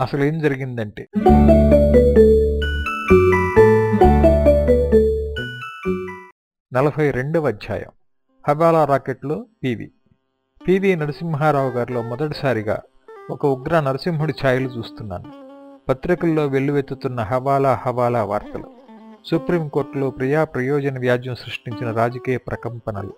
అసలు ఏం జరిగిందంటే నలభై రెండవ అధ్యాయం. హబాలా రాకెట్లో పివి. పివి నరసింహారావు గారిలో మొదటిసారిగా ఒక ఉగ్ర నరసింహుడి ఛాయలు చూస్తున్నాను. పత్రికల్లో వెల్లువెత్తుతున్న హవాలా హవాలా వార్తలు. సుప్రీంకోర్టులో ప్రియా ప్రయోజన వ్యాజ్యం సృష్టించిన రాజకీయ ప్రకంపనలు.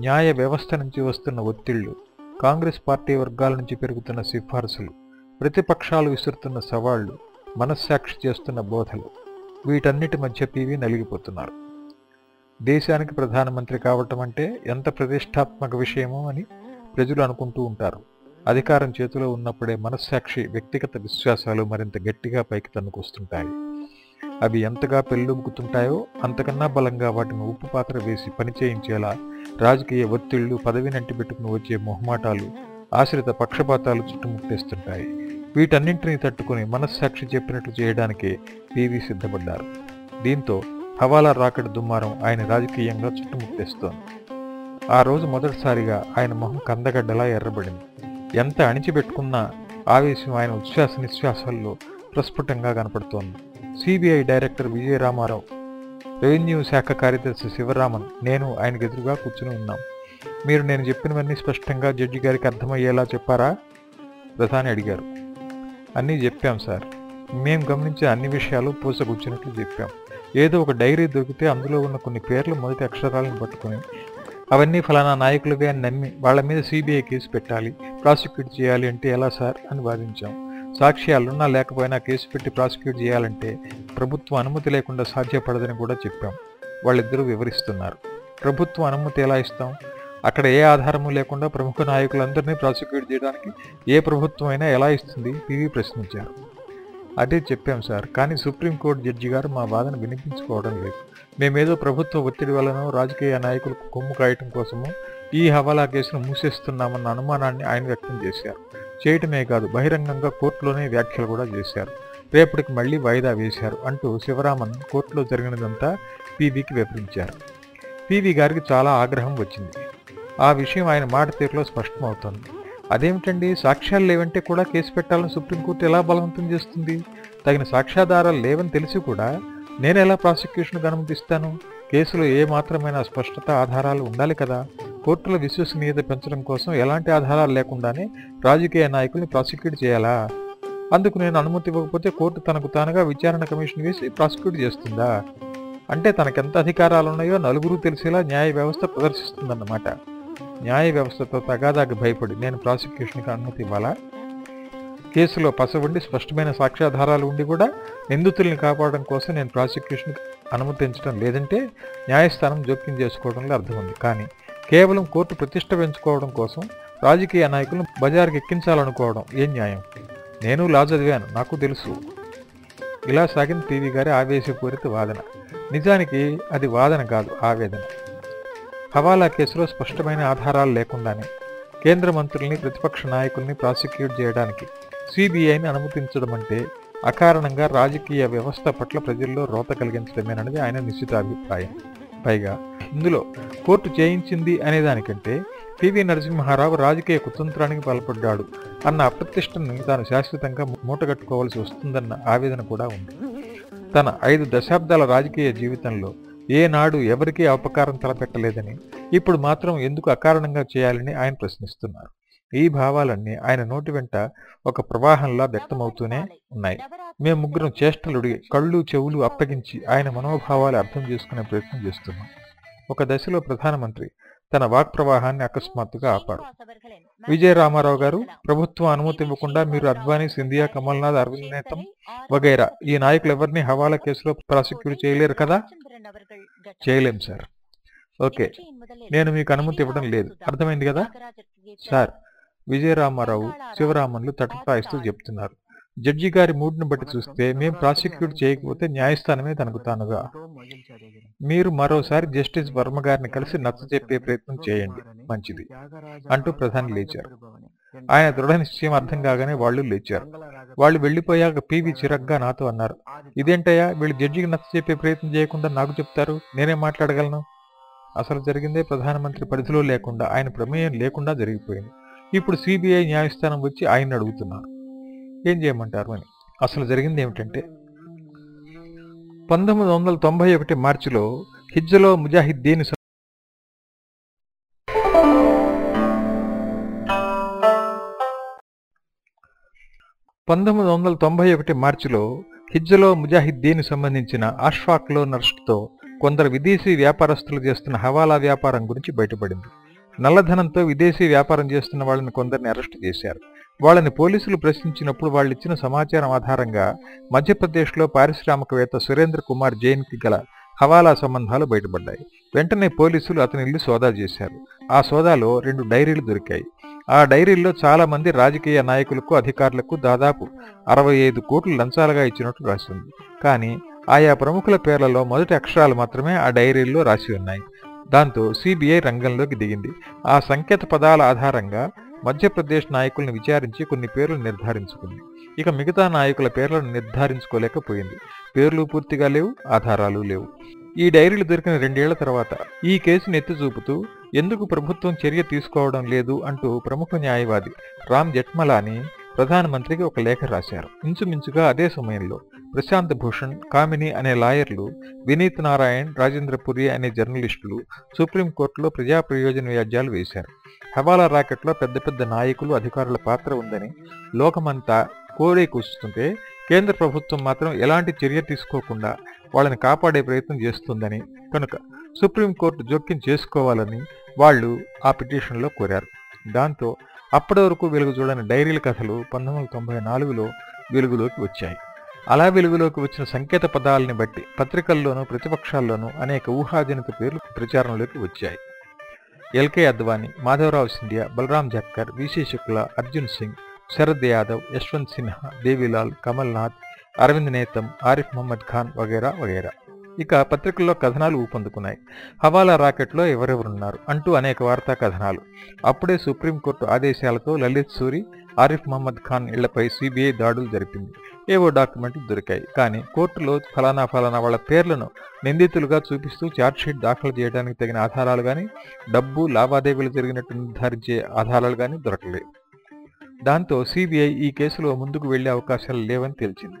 న్యాయ వ్యవస్థ నుంచి వస్తున్న ఒత్తిళ్ళు. కాంగ్రెస్ పార్టీ వర్గాల నుంచి పెరుగుతున్న సిఫార్సులు. ప్రతిపక్షాలు విసురుతున్న సవాళ్ళు మనస్సాక్షి చేస్తున్న బోధలు వీటన్నిటి మధ్య పీవీ నలిగిపోతున్నారు. దేశానికి ప్రధానమంత్రి కావటం అంటే ఎంత ప్రతిష్టాత్మక విషయమో అని ప్రజలు అనుకుంటూ ఉంటారు. అధికారం చేతిలో ఉన్నప్పుడే మనస్సాక్షి వ్యక్తిగత విశ్వాసాలు మరింత గట్టిగా పైకి తన్నుకొస్తుంటాయి. అవి ఎంతగా పెళ్ళుబుకుతుంటాయో అంతకన్నా బలంగా వాటిని ఉప్పు పాత్ర వేసి పనిచేయించేలా రాజకీయ ఒత్తిళ్ళు పదవినంటి పెట్టుకుని వచ్చే మొహమాటాలు ఆశ్రిత పక్షపాతాలు చుట్టుముట్టేస్తుంటాయి. వీటన్నింటినీ తట్టుకుని మనస్సాక్షి చెప్పినట్లు చేయడానికి పీవీ సిద్ధపడ్డారు. దీంతో హవాలా రాకెట్ దుమ్మారం ఆయన రాజకీయంగా చుట్టుముట్టేస్తోంది. ఆ రోజు మొదటిసారిగా ఆయన మొహం కందగడ్డలా ఎర్రబడింది. ఎంత అణిచిపెట్టుకున్నా ఆవేశం ఆయన ఉచ్ఛ్వాస నిశ్వాసాల్లో ప్రస్ఫుటంగా కనపడుతోంది. CBI director Vijaya Ramarao revenue శాఖ కార్యదర్శి శివరామన్ నేను ఆయనకు ఎదురుగా కూర్చుని ఉన్నాం. మీరు నేను చెప్పినవన్నీ స్పష్టంగా జడ్జి గారికి అర్థమయ్యేలా చెప్పారా? ప్రధాని అడిగారు. అన్నీ చెప్పాం సార్. మేము గమనించే అన్ని విషయాలు పూసగుచ్చినట్లు చెప్పాం. ఏదో ఒక డైరీ దొరికితే అందులో ఉన్న కొన్ని పేర్లు మొదటి అక్షరాలను పట్టుకుని అవన్నీ ఫలానా నాయకులుగా నమ్మి వాళ్ళ మీద సిబిఐ కేసు పెట్టాలి ప్రాసిక్యూట్ చేయాలి అంటే ఎలా సార్ అని వాదించాం. సాక్ష్యాలున్నా లేకపోయినా కేసు పెట్టి ప్రాసిక్యూట్ చేయాలంటే ప్రభుత్వం అనుమతి లేకుండా సాధ్యపడదని కూడా చెప్పాం. వాళ్ళిద్దరూ వివరిస్తున్నారు. ప్రభుత్వం అనుమతి ఎలా ఇస్తాం? అక్కడ ఏ ఆధారము లేకుండా ప్రముఖ నాయకులందరినీ ప్రాసిక్యూట్ చేయడానికి ఏ ప్రభుత్వం అయినా ఎలా ఇస్తుంది? పివి ప్రశ్నించారు. అదే చెప్పాం సార్ కానీ సుప్రీంకోర్టు జడ్జి గారు మా వాదన వినిపించుకోవడం లేదు. మేమేదో ప్రభుత్వ ఒత్తిడి వలనో రాజకీయ నాయకులకు కొమ్ము కాయటం కోసమో ఈ హవాలా కేసును మూసేస్తున్నామన్న అనుమానాన్ని ఆయన వ్యక్తం చేశారు. చేయటమే కాదు బహిరంగంగా కోర్టులోనే వ్యాఖ్యలు కూడా చేశారు. రేపటికి మళ్ళీ వాయిదా వేశారు అంటూ శివరామన్ కోర్టులో జరిగినదంతా పీవీకి వివరించారు. పీవీ గారికి చాలా ఆగ్రహం వచ్చింది. ఆ విషయం ఆయన మాట తీరులో స్పష్టమవుతోంది. అదేమిటండి? సాక్ష్యాలు లేవంటే కూడా కేసు పెట్టాలని సుప్రీంకోర్టు ఎలా బలవంతం చేస్తుంది? తగిన సాక్ష్యాధారాలు లేవని తెలిసి కూడా నేను ఎలా ప్రాసిక్యూషన్కు అనుమతిస్తాను కేసులో ఏ మాత్రమైన స్పష్టత ఆధారాలు ఉండాలి కదా? కోర్టుల విశ్వసనీయత పెంచడం కోసం ఎలాంటి ఆధారాలు లేకుండానే రాజకీయ నాయకుల్ని ప్రాసిక్యూట్ చేయాలా? అందుకు నేను అనుమతి ఇవ్వకపోతే కోర్టు తనకు తానుగా విచారణ కమిషన్ వేసి ప్రాసిక్యూట్ చేస్తుందా? అంటే తనకెంత అధికారాలు ఉన్నాయో నలుగురు తెలిసేలా న్యాయ వ్యవస్థ ప్రదర్శిస్తుందన్నమాట. న్యాయ వ్యవస్థతో తగాదాకి భయపడి నేను ప్రాసిక్యూషన్కి అనుమతి ఇవ్వాలా? కేసులో పసవుండి స్పష్టమైన సాక్ష్యాధారాలు ఉండి కూడా నిందితుల్ని కాపాడడం కోసం నేను ప్రాసిక్యూషన్కి అనుమతించడం లేదంటే న్యాయస్థానం జోక్యం చేసుకోవడంలో అర్థం ఉంది. కానీ కేవలం కోర్టు ప్రతిష్ట పెంచుకోవడం కోసం రాజకీయ నాయకులను బజార్కి ఎక్కించాలనుకోవడం ఏం న్యాయం? నేను లా చదివాను నాకు తెలుసు. ఇలా సాగింది టీవీ గారి ఆవేశపూరిత వాదన. నిజానికి అది వాదన కాదు ఆవేదన. హవాలా కేసులో స్పష్టమైన ఆధారాలు లేకుండానే కేంద్ర మంత్రుల్ని ప్రతిపక్ష నాయకుల్ని ప్రాసిక్యూట్ చేయడానికి సిబిఐని అనుమతించడం అంటే అకారణంగా రాజకీయ వ్యవస్థ పట్ల ప్రజల్లో రోత కలిగించడమేనన్నది ఆయన నిశ్చిత అభిప్రాయం. పైగా ఇందులో కోర్టు చేయించింది అనేదానికంటే పివి నరసింహారావు రాజకీయ కుతంత్రానికి పాల్పడ్డాడు అన్న అప్రతిష్టని తాను శాశ్వతంగా మూటగట్టుకోవాల్సి వస్తుందన్న ఆవేదన కూడా ఉంది. తన ఐదు దశాబ్దాల రాజకీయ జీవితంలో ఏనాడు ఎవరికీ అపకారం తలపెట్టలేదని ఇప్పుడు మాత్రం ఎందుకు అకారణంగా చేయాలని ఆయన ప్రశ్నిస్తున్నారు. ఈ భావాలన్నీ ఆయన నోటి వెంట ఒక ప్రవాహంలా వ్యక్తమవుతూనే ఉన్నాయి. మేము ముగ్గురం చేష్టలుడి కళ్ళు చెవులు అప్పగించి ఆయన మనోభావాలు అర్థం చేసుకునే ప్రయత్నం చేస్తున్నాం. ఒక దశలో ప్రధానమంత్రి తన వాక్ ప్రవాహాన్ని అకస్మాత్తుగా ఆపారు. విజయ రామారావు గారు ప్రభుత్వం అనుమతి ఇవ్వకుండా మీరు అద్వానీ సింధియా కమల్నాథ్ అరవింద్ నేతం వగైరా ఈ నాయకులు ఎవరిని హవాలా కేసులో ప్రాసిక్యూట్ చేయలేరు కదా? చేయలేం సార్. ఓకే. నేను మీకు అనుమతి ఇవ్వడం లేదు. అర్థమైంది కదా? సార్ విజయరామారావు శివరామన్లు తటపాయిస్తూ చెప్తున్నారు. జడ్జి గారి మూడ్ను బట్టి చూస్తే మేం ప్రాసిక్యూట్ చేయకపోతే న్యాయస్థానమే తనకు తానుగా మీరు మరోసారి జస్టిస్ వర్మ గారిని కలిసి నచ్చ చెప్పే ప్రయత్నం చేయండి. మంచిది. అంటూ ప్రధాని లేచారు. ఆయన దృఢ నిశ్చయం అర్థం కాగానే వాళ్ళు లేచారు. వాళ్ళు వెళ్ళిపోయాక పివి చిరగ్గా నాతో అన్నారు ఇదేంటయ్యా వీళ్ళు జడ్జికి నచ్చ చెప్పే ప్రయత్నం చేయకుండా నాకు చెప్తారు నేనే మాట్లాడగలను? అసలు జరిగిందే ప్రధానమంత్రి పరిధిలో లేకుండా ఆయన ప్రమేయం లేకుండా జరిగిపోయింది. ఇప్పుడు సిబిఐ న్యాయస్థానం వచ్చి ఆయన అడుగుతున్నారు ఏం చేయమంటారు అని. అసలు జరిగింది ఏమిటంటే పంతొమ్మిది వందల తొంభై ఒకటి మార్చిలో హిజ్జలో ముజాహిద్దీన్ పంతొమ్మిది వందల తొంభై ఒకటి మార్చిలో హిజ్జలో ముజాహిద్దీన్ సంబంధించిన అష్ఫాక్లో నర్స్ట్తో కొందరు విదేశీ వ్యాపారస్తులు చేస్తున్న హవాలా వ్యాపారం గురించి బయటపడింది. నల్లధనంతో విదేశీ వ్యాపారం చేస్తున్న వాళ్ళని కొందరిని అరెస్టు చేశారు. వాళ్ళని పోలీసులు ప్రశ్నించినప్పుడు వాళ్ళు ఇచ్చిన సమాచారం ఆధారంగా మధ్యప్రదేశ్లో పారిశ్రామికవేత్త సురేంద్ర కుమార్ జైన్కి గల హవాలా సంబంధాలు బయటపడ్డాయి. వెంటనే పోలీసులు అతని ఇల్లు సోదా చేశారు. ఆ సోదాలో రెండు డైరీలు దొరికాయి. ఆ డైరీల్లో చాలా మంది రాజకీయ నాయకులకు అధికారులకు దాదాపు అరవై ఐదు కోట్లు లంచాలుగా ఇచ్చినట్టు రాసింది. కానీ ఆయా ప్రముఖుల పేర్లలో మొదటి అక్షరాలు మాత్రమే ఆ డైరీల్లో రాసి ఉన్నాయి. దాంతో సిబిఐ రంగంలోకి దిగింది. ఆ సంకేత పదాల ఆధారంగా మధ్యప్రదేశ్ నాయకులను విచారించి కొన్ని పేర్లు నిర్ధారించుకుంది. ఇక మిగతా నాయకుల పేర్లను నిర్ధారించుకోలేకపోయింది. పేర్లు పూర్తిగా లేవు ఆధారాలు లేవు. ఈ డైరీలు దొరికిన రెండేళ్ళ తర్వాత ఈ కేసును ఎత్తి చూపుతూ ఎందుకు ప్రభుత్వం చర్య తీసుకోవడం లేదు అంటూ ప్రముఖ న్యాయవాది రామ్ జెట్మలాని ప్రధానమంత్రికి ఒక లేఖ రాశారు. ఇంచుమించుగా అదే సమయంలో ప్రశాంత్ భూషణ్ కామిని అనే లాయర్లు వినీత్ నారాయణ్ రాజేంద్ర పురి అనే జర్నలిస్టులు సుప్రీంకోర్టులో ప్రజా ప్రయోజన వ్యాజ్యాలు వేశారు. హవాలా రాకెట్లో పెద్ద పెద్ద నాయకులు అధికారుల పాత్ర ఉందని లోకమంతా కోరే కూస్తుంటే కేంద్ర ప్రభుత్వం మాత్రం ఎలాంటి చర్య తీసుకోకుండా వాళ్ళని కాపాడే ప్రయత్నం చేస్తుందని కనుక సుప్రీంకోర్టు జోక్యం చేసుకోవాలని వాళ్ళు ఆ పిటిషన్లో కోరారు. దాంతో అప్పటి వరకు వెలుగు చూడని డైరీల కథలు పంతొమ్మిది వందల తొంభై నాలుగులో వెలుగులోకి వచ్చాయి. అలా వెలుగులోకి వచ్చిన సంకేత పదాలని బట్టి పత్రికల్లోనూ ప్రతిపక్షాల్లోనూ అనేక ఊహాజనిత పేర్లు ప్రచారంలోకి వచ్చాయి. L K Advani Madhavrao Scindia Balram Jakhar V C Shukla Arjun Singh Sharad Yadav Yashwant Sinha Devilal Kamal Nath Arvind Netam Arif Mohammad Khan వగేరా వగేరా. ఇక పత్రికల్లో కథనాలు ఊపందుకున్నాయి. హవాలా రాకెట్లో ఎవరెవరున్నారు అంటూ అనేక వార్తా కథనాలు. అప్పుడే సుప్రీంకోర్టు ఆదేశాలతో లలిత్ సూరి ఆరిఫ్ మహమ్మద్ ఖాన్ ఇళ్ళపై సిబిఐ దాడులు జరిపింది. ఏవో డాక్యుమెంట్లు దొరికాయి. కానీ కోర్టులో ఫలానా ఫలానా వాళ్ళ పేర్లను నిందితులుగా చూపిస్తూ ఛార్జ్షీట్ దాఖలు చేయడానికి తగిన ఆధారాలు కానీ డబ్బు లావాదేవీలు జరిగినట్టు నిర్ధారించే ఆధారాలు కానీ దొరకలేదు. దాంతో సిబిఐ ఈ కేసులో ముందుకు వెళ్ళే అవకాశాలు లేవని తేల్చింది.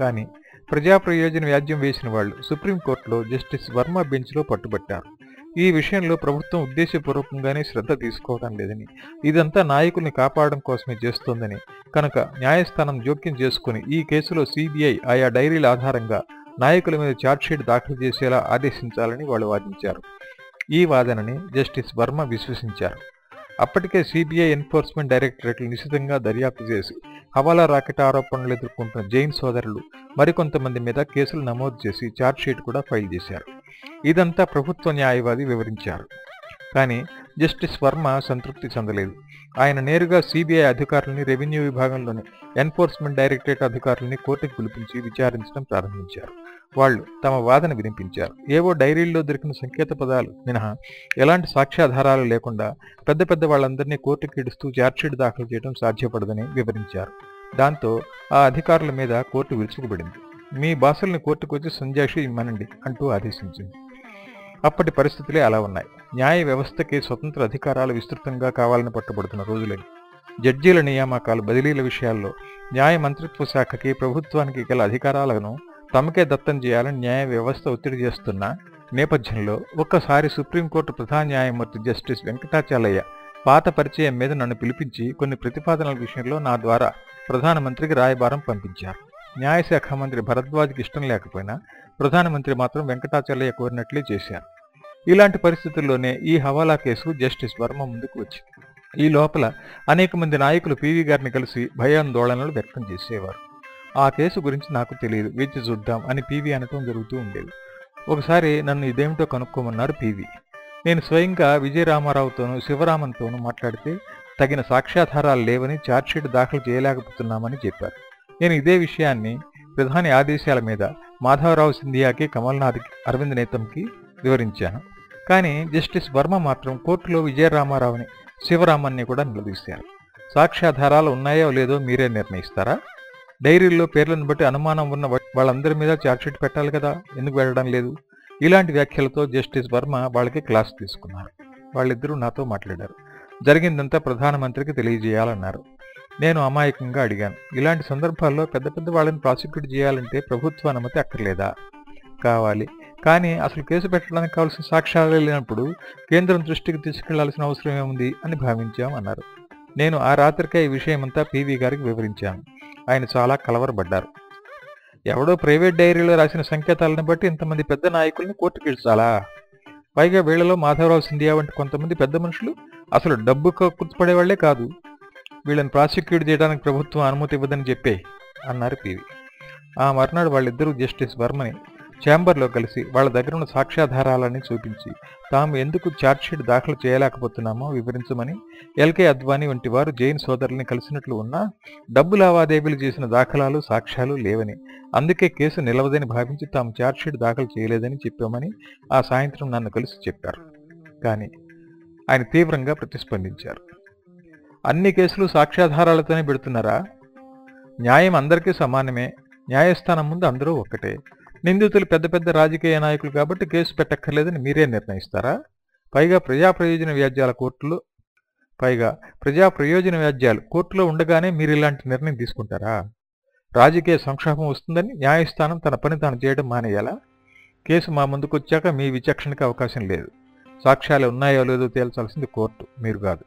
కానీ ప్రజా ప్రయోజన వ్యాజ్యం వేసిన వాళ్ళు సుప్రీంకోర్టులో జస్టిస్ వర్మ బెంచ్లో పట్టుబట్టారు. ఈ విషయంలో ప్రభుత్వం ఉద్దేశపూర్వకంగానే శ్రద్ధ తీసుకోవడం లేదని ఇదంతా నాయకుల్ని కాపాడడం కోసమే చేస్తోందని కనుక న్యాయస్థానం జోక్యం చేసుకుని ఈ కేసులో సిబిఐ ఆయా డైరీల ఆధారంగా నాయకుల మీద ఛార్జ్షీట్ దాఖలు చేసేలా ఆదేశించాలని వాళ్ళు వాదించారు. ఈ వాదనని జస్టిస్ వర్మ విశ్వసించారు. అప్పటికే సిబిఐ ఎన్ఫోర్స్మెంట్ డైరెక్టరేట్లు నిశితంగా దర్యాప్తు చేసి హవాలా రాకెట్ ఆరోపణలు ఎదుర్కొంటున్న జైన్ సోదరులు మరికొంతమంది మీద కేసులు నమోదు చేసి ఛార్జ్షీట్ కూడా ఫైల్ చేశారు. ఇదంతా ప్రభుత్వ న్యాయవాది వివరించారు. కానీ జస్టిస్ వర్మ సంతృప్తి చెందలేదు. ఆయన నేరుగా సిబిఐ అధికారులని రెవెన్యూ విభాగంలోని ఎన్ఫోర్స్మెంట్ డైరెక్టరేట్ అధికారులని కోర్టుకు పిలిపించి విచారించడం ప్రారంభించారు. వాళ్ళు తమ వాదన వినిపించారు. ఏవో డైరీల్లో దొరికిన సంకేత పదాలు మినహా ఎలాంటి సాక్ష్యాధారాలు లేకుండా పెద్ద పెద్ద వాళ్ళందరినీ కోర్టుకి ఇడుస్తూ ఛార్జ్షీట్ దాఖలు చేయడం సాధ్యపడదని వివరించారు. దాంతో ఆ అధికారుల మీద కోర్టు విరుచుకుపడింది. మీ బాసుల్ని కోర్టుకు వచ్చి సంజాషి ఇమ్మనండి అంటూ ఆదేశించింది. అప్పటి పరిస్థితులే అలా ఉన్నాయి. న్యాయ వ్యవస్థకి స్వతంత్ర అధికారాలు విస్తృతంగా కావాలని పట్టుబడుతున్న రోజులని జడ్జీల నియామకాలు బదిలీల విషయాల్లో న్యాయ మంత్రిత్వ శాఖకి ప్రభుత్వానికి గల అధికారాలను తమకే దత్తం చేయాలని న్యాయ వ్యవస్థ ఒత్తిడి చేస్తున్న నేపథ్యంలో ఒక్కసారి సుప్రీంకోర్టు ప్రధాన న్యాయమూర్తి జస్టిస్ వెంకటాచలయ్య పాత పరిచయం మీద నన్ను పిలిపించి కొన్ని ప్రతిపాదనల విషయంలో నా ద్వారా ప్రధానమంత్రికి రాయబారం పంపించారు. న్యాయశాఖ మంత్రి భరద్వాజ్కి ఇష్టం లేకపోయినా ప్రధానమంత్రి మాత్రం వెంకటాచలయ్య కోరినట్లే చేశారు. ఇలాంటి పరిస్థితుల్లోనే ఈ హవాలా కేసు జస్టిస్ వర్మ ముందుకు వచ్చింది. ఈ లోపల అనేక మంది నాయకులు పీవీ గారిని కలిసి భయాందోళనలు వ్యక్తం చేసేవారు. ఆ కేసు గురించి నాకు తెలియదు. వేచి చూద్దాం అని పీవీ అనటం జరుగుతూ ఉండేది. ఒకసారి నన్ను ఇదేమిటో కనుక్కోమన్నారు పీవీ. నేను స్వయంగా విజయరామారావుతోనూ శివరామన్తోనూ మాట్లాడితే తగిన సాక్ష్యాధారాలు లేవని ఛార్జ్షీట్ దాఖలు చేయలేకపోతున్నామని చెప్పారు. నేను ఇదే విషయాన్ని ప్రధాని ఆదేశాల మీద మాధవరావు సింధియాకి కమల్నాథ్కి అరవింద్ నేతంకి వివరించాను. కానీ జస్టిస్ వర్మ మాత్రం కోర్టులో విజయరామారావుని శివరామన్ని కూడా నిలదీశారు. సాక్ష్యాధారాలు ఉన్నాయో లేదో మీరే నిర్ణయిస్తారా? డైరీల్లో పేర్లను బట్టి అనుమానం ఉన్న వాళ్ళందరి మీద చార్జ్షీట్ పెట్టాలి కదా ఎందుకు వెళ్ళడం లేదు? ఇలాంటి వ్యాఖ్యలతో జస్టిస్ వర్మ వాళ్ళకి క్లాస్ తీసుకున్నారు. వాళ్ళిద్దరూ నాతో మాట్లాడారు. జరిగిందంతా ప్రధానమంత్రికి తెలియజేయాలన్నారు. నేను అమాయకంగా అడిగాను. ఇలాంటి సందర్భాల్లో పెద్ద పెద్ద వాళ్ళని ప్రాసిక్యూట్ చేయాలంటే ప్రభుత్వ అనుమతి అక్కర్లేదా? కావాలి. కానీ అసలు కేసు పెట్టడానికి కావాల్సిన సాక్ష్యాలు లేనప్పుడు కేంద్రం దృష్టికి తీసుకెళ్ళాల్సిన అవసరం ఏముంది అని భావించాం అన్నారు నేను ఆ రాత్రికే ఈ విషయమంతా పీవీ గారికి వివరించాను. ఆయన చాలా కలవరపడ్డారు. ఎవడో ప్రైవేట్ డైరీలో రాసిన సంకేతాలను బట్టి ఇంతమంది పెద్ద నాయకుల్ని కోర్టుకి పైగా వీళ్ళలో మాధవరావు సింధియా వంటి కొంతమంది పెద్ద మనుషులు అసలు డబ్బు కుర్తుపడేవాళ్ళే కాదు. వీళ్ళని ప్రాసిక్యూట్ చేయడానికి ప్రభుత్వం అనుమతి ఇవ్వదని చెప్పే అన్నారు పీవీ. ఆ మర్నాడు వాళ్ళిద్దరూ జస్టిస్ వర్మని ఛాంబర్లో కలిసి వాళ్ళ దగ్గర ఉన్న సాక్ష్యాధారాలన్నీ చూపించి తాము ఎందుకు ఛార్జ్షీట్ దాఖలు చేయలేకపోతున్నామో వివరించమని ఎల్కే అద్వానీ వంటి వారు జైన్ సోదరుల్ని కలిసినట్లు ఉన్నా డబ్బు లావాదేవీలు చేసిన దాఖలాలు సాక్ష్యాలు లేవని అందుకే కేసు నిలవదని భావించి తాము ఛార్జ్షీట్ దాఖలు చేయలేదని చెప్పామని ఆ సాయంత్రం నన్ను కలిసి చెప్పారు. కానీ ఆయన తీవ్రంగా ప్రతిస్పందించారు. అన్ని కేసులు సాక్ష్యాధారాలతోనే పెడుతున్నారా? న్యాయం అందరికీ సమానమే. న్యాయస్థానం ముందు అందరూ ఒక్కటే. నిందితులు పెద్ద పెద్ద రాజకీయ నాయకులు కాబట్టి కేసు పెట్టక్కర్లేదని మీరే నిర్ణయిస్తారా? పైగా ప్రజా ప్రయోజన వ్యాజ్యాల కోర్టులో పైగా ప్రజా ప్రయోజన వ్యాజ్యాలు కోర్టులో ఉండగానే మీరు ఇలాంటి నిర్ణయం తీసుకుంటారా? రాజకీయ సంక్షోభం వస్తుందని న్యాయస్థానం తన పని తాను చేయడం మానేయాలా? కేసు మా ముందుకు వచ్చాక మీ విచక్షణకి అవకాశం లేదు. సాక్ష్యాలు ఉన్నాయో లేదో తేల్చాల్సింది కోర్టు మీరు కాదు.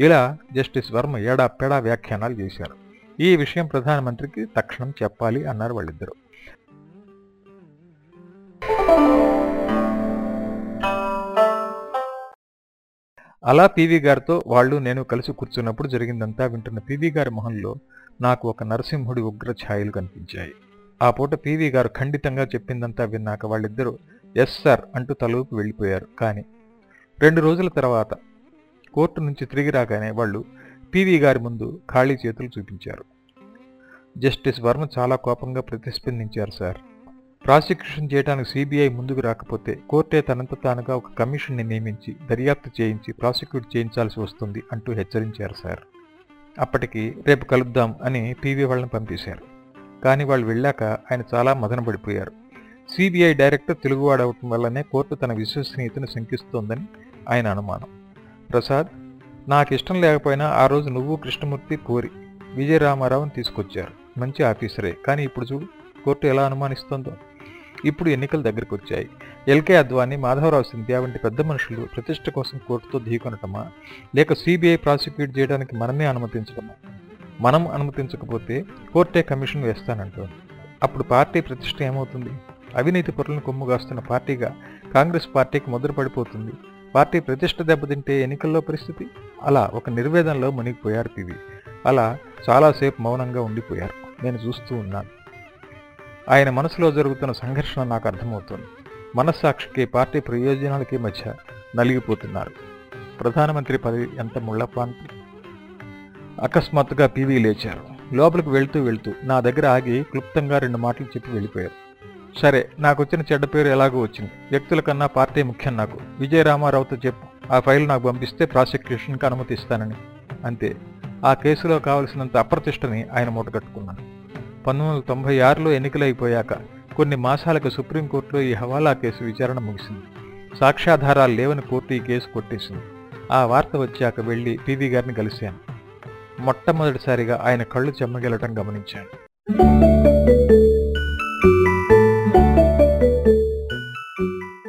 ఇలా జస్టిస్ వర్మ ఏడా పెడా వ్యాఖ్యానాలు చేశారు. ఈ విషయం ప్రధానమంత్రికి తక్షణం చెప్పాలి అన్నారు వాళ్ళిద్దరూ. అలా పీవీ గారితో వాళ్ళు నేను కలిసి కూర్చున్నప్పుడు జరిగిందంతా వింటున్న పీవీ గారి మొహంలో నాకు ఒక నరసింహుడి ఉగ్ర ఛాయలు కనిపించాయి. ఆ పూట పీవీ గారు ఖండితంగా చెప్పిందంతా విన్నాక వాళ్ళిద్దరూ ఎస్ సార్ అంటూ తలూపి వెళ్ళిపోయారు. కానీ రెండు రోజుల తర్వాత కోర్టు నుంచి తిరిగి రాగానే వాళ్ళు పీవీ గారి ముందు ఖాళీ చేతులు చూపించారు. జస్టిస్ వర్మ చాలా కోపంగా ప్రతిస్పందించారు సార్. ప్రాసిక్యూషన్ చేయడానికి సిబిఐ ముందుకు రాకపోతే కోర్టే తనంత తానుగా ఒక కమిషన్ని నియమించి దర్యాప్తు చేయించి ప్రాసిక్యూట్ చేయించాల్సి వస్తుంది అంటూ హెచ్చరించారు సార్. అప్పటికి రేపు కలుద్దాం అని పీవీ వాళ్ళని పంపేశారు. కానీ వాళ్ళు వెళ్ళాక ఆయన చాలా మదనపడిపోయారు సిబిఐ డైరెక్టర్ తెలుగువాడవటం వల్లనే కోర్టు తన విశ్వసనీయతను శంకిస్తోందని ఆయన అనుమానం. ప్రసాద్ నాకు ఇష్టం లేకపోయినా ఆ రోజు నువ్వు కృష్ణమూర్తి పూరి విజయరామారావుని తీసుకొచ్చారు. మంచి ఆఫీసరే. కానీ ఇప్పుడు చూడు కోర్టు ఎలా అనుమానిస్తోందో. ఇప్పుడు ఎన్నికలు దగ్గరకు వచ్చాయి. ఎల్కే అద్వానీ మాధవరావు సింధ్యా వంటి పెద్ద మనుషులు ప్రతిష్ట కోసం కోర్టుతో ఢీకొనటమా లేక సిబిఐ ప్రాసిక్యూట్ చేయడానికి మనమే అనుమతించడమా మనం అనుమతించకపోతే కోర్టే కమిషన్ వేస్తానంటోంది అప్పుడు పార్టీ ప్రతిష్ట ఏమవుతుంది? అవినీతి పొరలను కొమ్ముగాస్తున్న పార్టీగా కాంగ్రెస్ పార్టీకి ముద్రపడిపోతుంది పార్టీ ప్రతిష్ట దెబ్బతింటే ఎన్నికల్లో పరిస్థితి? అలా ఒక నిర్వేదంలో మునిగిపోయారు పివి. అలా చాలాసేపు మౌనంగా ఉండిపోయారు. నేను చూస్తూ ఉన్నాను. ఆయన మనసులో జరుగుతున్న సంఘర్షణ నాకు అర్థమవుతుంది. మనస్సాక్షికి పార్టీ ప్రయోజనాలకి మధ్య నలిగిపోతున్నారు. ప్రధానమంత్రి పదవి ఎంత ముళ్ళపాంతి? అకస్మాత్తుగా పీవీ లేచారు. లోపలికి వెళ్తూ వెళ్తూ నా దగ్గర ఆగి క్లుప్తంగా రెండు మాటలు చెప్పి వెళ్ళిపోయారు. సరే నాకు వచ్చిన చెడ్డ పేరు ఎలాగో వచ్చింది. వ్యక్తుల కన్నా పార్టీ ముఖ్యం నాకు. విజయరామారావుతో చెప్పు. ఆ ఫైల్ నాకు పంపిస్తే ప్రాసిక్యూషన్కి అనుమతిస్తానని అంతే. ఆ కేసులో కావలసినంత అప్రతిష్టని ఆయన మూటగట్టుకున్నాను పంతొమ్మిది వందల తొంభై ఆరులో ఎన్నికలైపోయాక కొన్ని మాసాలకు సుప్రీంకోర్టులో ఈ హవాలా కేసు విచారణ ముగిసింది. సాక్ష్యాధారాలు లేవని కోర్టు ఈ కేసు కొట్టేసింది. ఆ వార్త వచ్చాక వెళ్ళి పీవీ గారిని కలిశాను. మొట్టమొదటిసారిగా ఆయన కళ్ళు చెమ్మగిలటం గమనించాను.